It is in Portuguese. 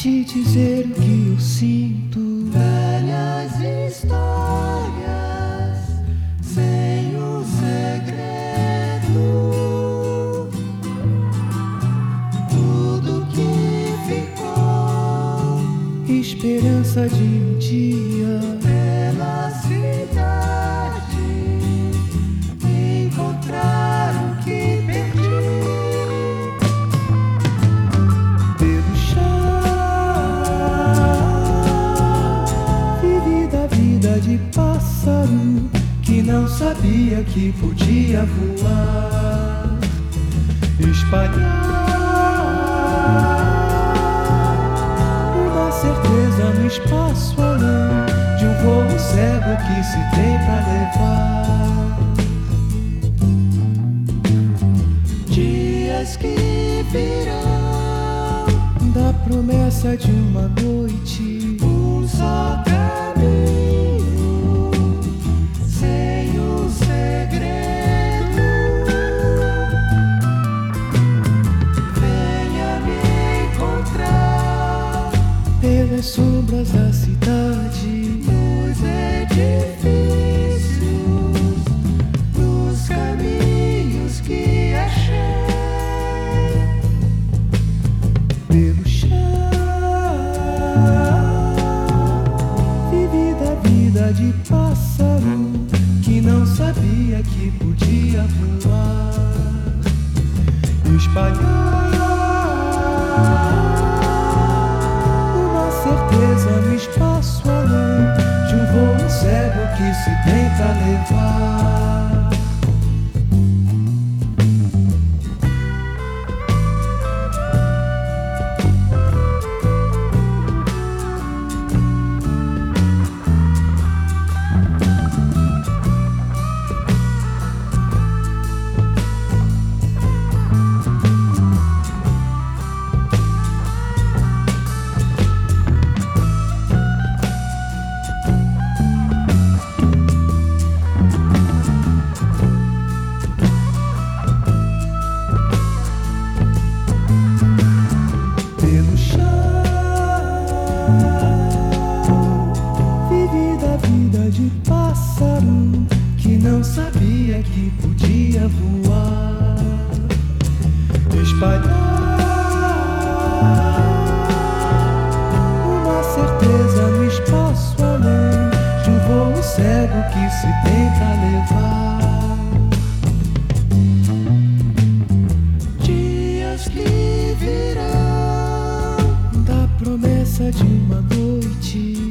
te dizer o que eu sinto. Velhas histórias sem o segredo. Tudo que ficou Esperança de um dia pássaro que não sabia que podia voar, espalhar uma certeza no espaço além de um voo cego que se tem pra levar. Dias que virão Da promessa de uma noite pelas sombras da cidade. nos edifícios, nos caminhos que achei. pelo chão. Vivi da vida de pássaro que não sabia que podia voar, espalhar que podia voar, espalhar uma certeza no espaço além de um voo cego que se tenta levar. Dias que virão da promessa de uma noite.